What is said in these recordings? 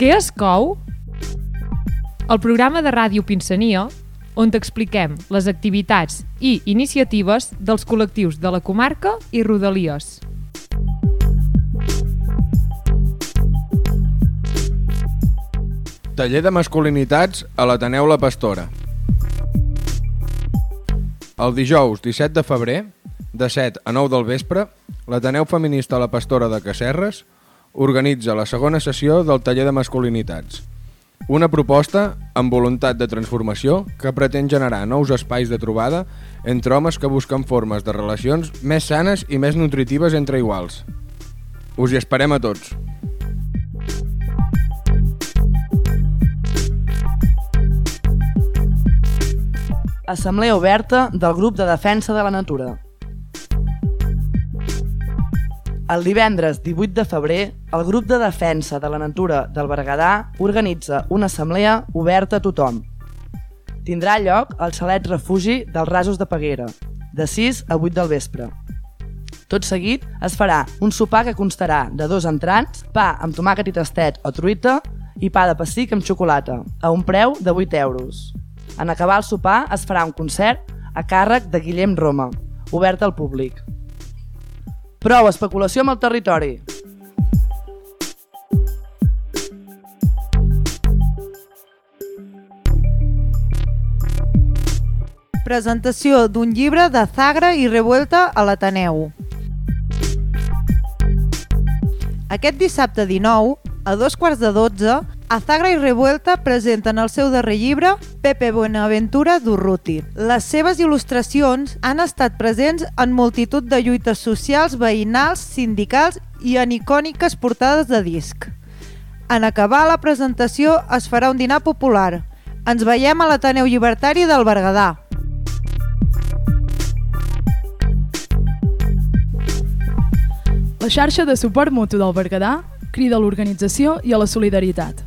Què es cou? El programa de ràdio Pinsania, on t'expliquem les activitats i iniciatives dels col·lectius de la comarca i Rodalies. Taller de masculinitats a l'Ateneu La Pastora. El dijous 17 de febrer, de 7 a 9 del vespre, l'Ateneu Feminista La Pastora de Cacerres organitza la segona sessió del Taller de Masculinitats. Una proposta amb voluntat de transformació que pretén generar nous espais de trobada entre homes que busquen formes de relacions més sanes i més nutritives entre iguals. Us hi esperem a tots. Assemblea oberta del grup de defensa de la natura. El divendres 18 de febrer, el grup de defensa de la natura del Berguedà organitza una assemblea oberta a tothom. Tindrà lloc al Salet Refugi dels Rasos de Peguera, de 6 a 8 del vespre. Tot seguit es farà un sopar que constarà de dos entrants, pa amb tomàquet i tastet o truita i pa de pessic amb xocolata, a un preu de 8 euros. En acabar el sopar es farà un concert a càrrec de Guillem Roma, obert al públic. Prou especulació amb el territori. Presentació d'un llibre de Zagra i Revuelta a l'Ateneu. Aquest dissabte 19, a dos quarts de 12, a Zagra i Revuelta presenten el seu darrer llibre, Pepe Buenaventura d'Urruti. Les seves il·lustracions han estat presents en multitud de lluites socials, veïnals, sindicals i en icòniques portades de disc. En acabar la presentació es farà un dinar popular. Ens veiem a l'Ateneu Llibertari del Berguedà. La xarxa de suport mutu del Berguedà crida a l'organització i a la solidaritat.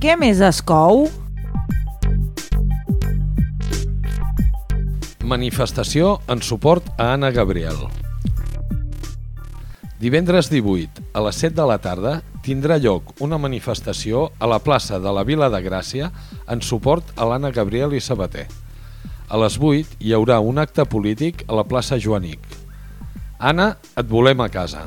Què més es cou? Manifestació en suport a Anna Gabriel. Divendres 18, a les 7 de la tarda, tindrà lloc una manifestació a la plaça de la Vila de Gràcia en suport a l'Anna Gabriel i Sabater. A les 8 hi haurà un acte polític a la plaça Joanic. Anna, et volem a casa.